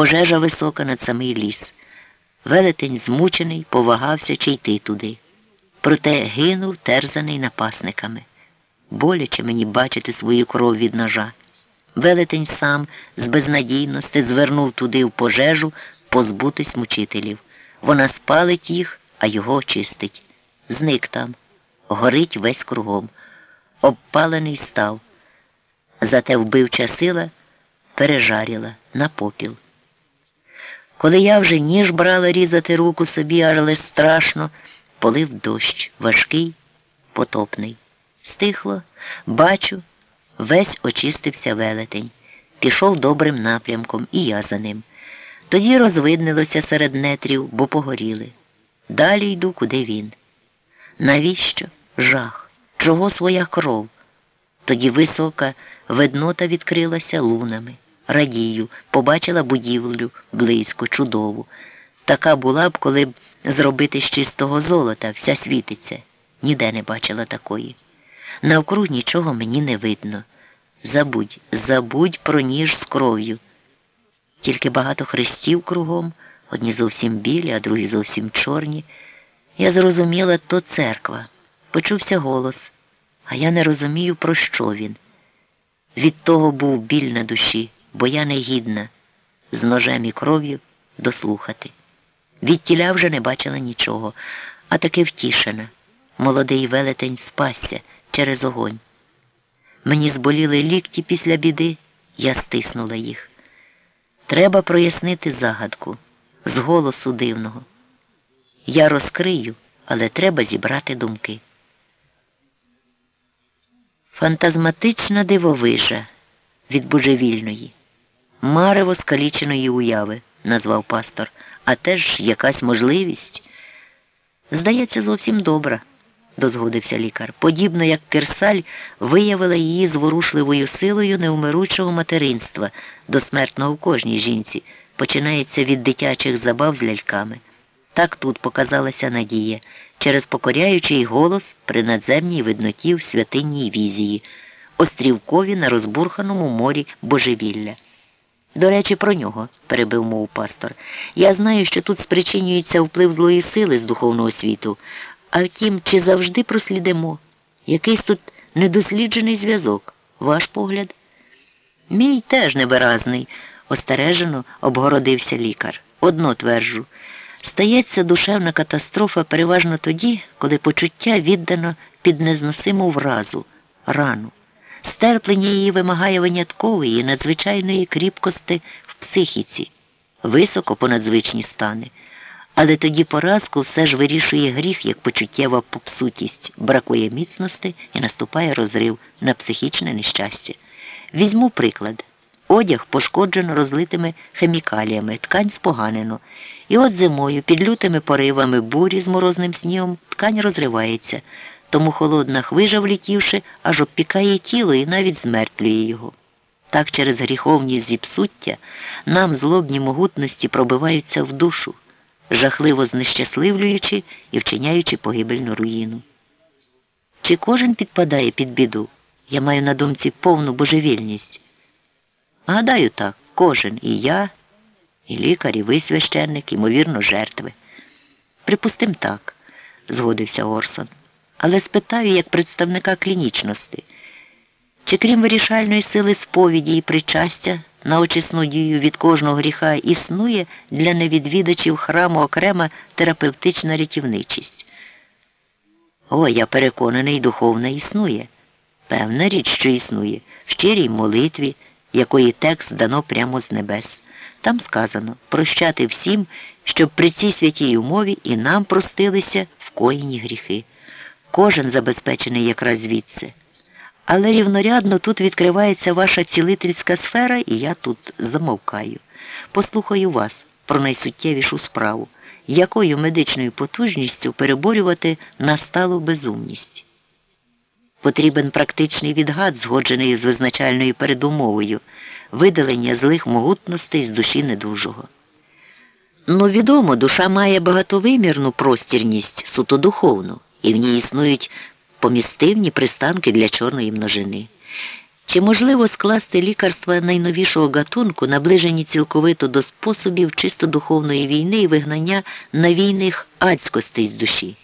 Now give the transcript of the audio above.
пожежа висока над самий ліс. Велетень змучений, повагався чи йти туди. Проте гинув, терзаний напасниками. Боляче мені бачити свою кров від ножа. Велетень сам з безнадійності звернув туди в пожежу позбутись мучителів. Вона спалить їх, а його очистить. Зник там, горить весь кругом. Обпалений став. Зате вбивча сила пережаріла на попіл. Коли я вже ніж брала різати руку собі, але страшно, полив дощ, важкий, потопний. Стихло, бачу, весь очистився велетень, пішов добрим напрямком, і я за ним. Тоді розвиднилося серед нетрів, бо погоріли. Далі йду, куди він. Навіщо? Жах? Чого своя кров? Тоді висока виднота відкрилася лунами. Радію, побачила будівлю близько, чудову. Така була б, коли б зробити з чистого золота, вся світиться. Ніде не бачила такої. Навкруг нічого мені не видно. Забудь, забудь про ніж з кров'ю. Тільки багато хрестів кругом, одні зовсім білі, а другі зовсім чорні. Я зрозуміла, то церква. Почувся голос, а я не розумію, про що він. Від того був біль на душі, бо я не гідна з ножем і кров'ю дослухати. Від тіля вже не бачила нічого, а таки втішена. Молодий велетень спасся через огонь. Мені зболіли лікті після біди, я стиснула їх. Треба прояснити загадку з голосу дивного. Я розкрию, але треба зібрати думки. Фантазматична дивовижа від божевільної, марево скаліченої уяви, назвав пастор, а теж якась можливість. Здається, зовсім добра, дозгодився лікар. Подібно як Керсаль виявила її зворушливою силою невмиручого материнства, до смертного в кожній жінці, починається від дитячих забав з ляльками. Так тут показалася надія через покоряючий голос при надземній видноті в святинній візії, острівкові на розбурханому морі божевілля. До речі, про нього, перебив мов пастор. Я знаю, що тут спричинюється вплив злої сили з духовного світу, а втім, чи завжди прослідимо? Якийсь тут недосліджений зв'язок, ваш погляд? Мій теж невиразний, остережено обгородився лікар. Одно тверджу. Стається душевна катастрофа переважно тоді, коли почуття віддано під незносиму вразу, рану. Стерплення її вимагає виняткової, надзвичайної кріпкості в психіці, високо понадзвичні стани. Але тоді поразку все ж вирішує гріх як почуттєва попсутість, бракує міцності і наступає розрив на психічне нещастя. Візьму приклад. Одяг пошкоджено розлитими хемікаліями, ткань споганено. І от зимою, під лютими поривами бурі з морозним снігом, ткань розривається, тому холодна хвижа, влітівши, аж обпікає тіло і навіть змертвлює його. Так через гріховні зіпсуття нам злобні могутності пробиваються в душу, жахливо знещасливлюючи і вчиняючи погибельну руїну. Чи кожен підпадає під біду? Я маю на думці повну божевільність. Гадаю так, кожен і я, і лікар, і ви священник, ймовірно, жертви. Припустим так, згодився Орсон. Але спитаю як представника клінічності, чи крім вирішальної сили сповіді і причастя на очисну дію від кожного гріха існує для невідвідачів храму окрема терапевтична рятівничість? О, я переконаний, духовна існує. Певна річ, що існує, в щирій молитві якої текст дано прямо з небес. Там сказано прощати всім, щоб при цій святій умові і нам простилися вкоєні гріхи. Кожен забезпечений якраз звідси. Але рівнорядно тут відкривається ваша цілительська сфера, і я тут замовкаю. Послухаю вас про найсуттєвішу справу, якою медичною потужністю переборювати насталу безумність. Потрібен практичний відгад, згоджений з визначальною передумовою, видалення злих могутностей з душі недужого. Ну, відомо, душа має багатовимірну простірність, суто духовну, і в ній існують помістивні пристанки для чорної множини. Чи можливо скласти лікарства найновішого гатунку, наближені цілковито до способів чисто духовної війни і вигнання навійних адськостей з душі?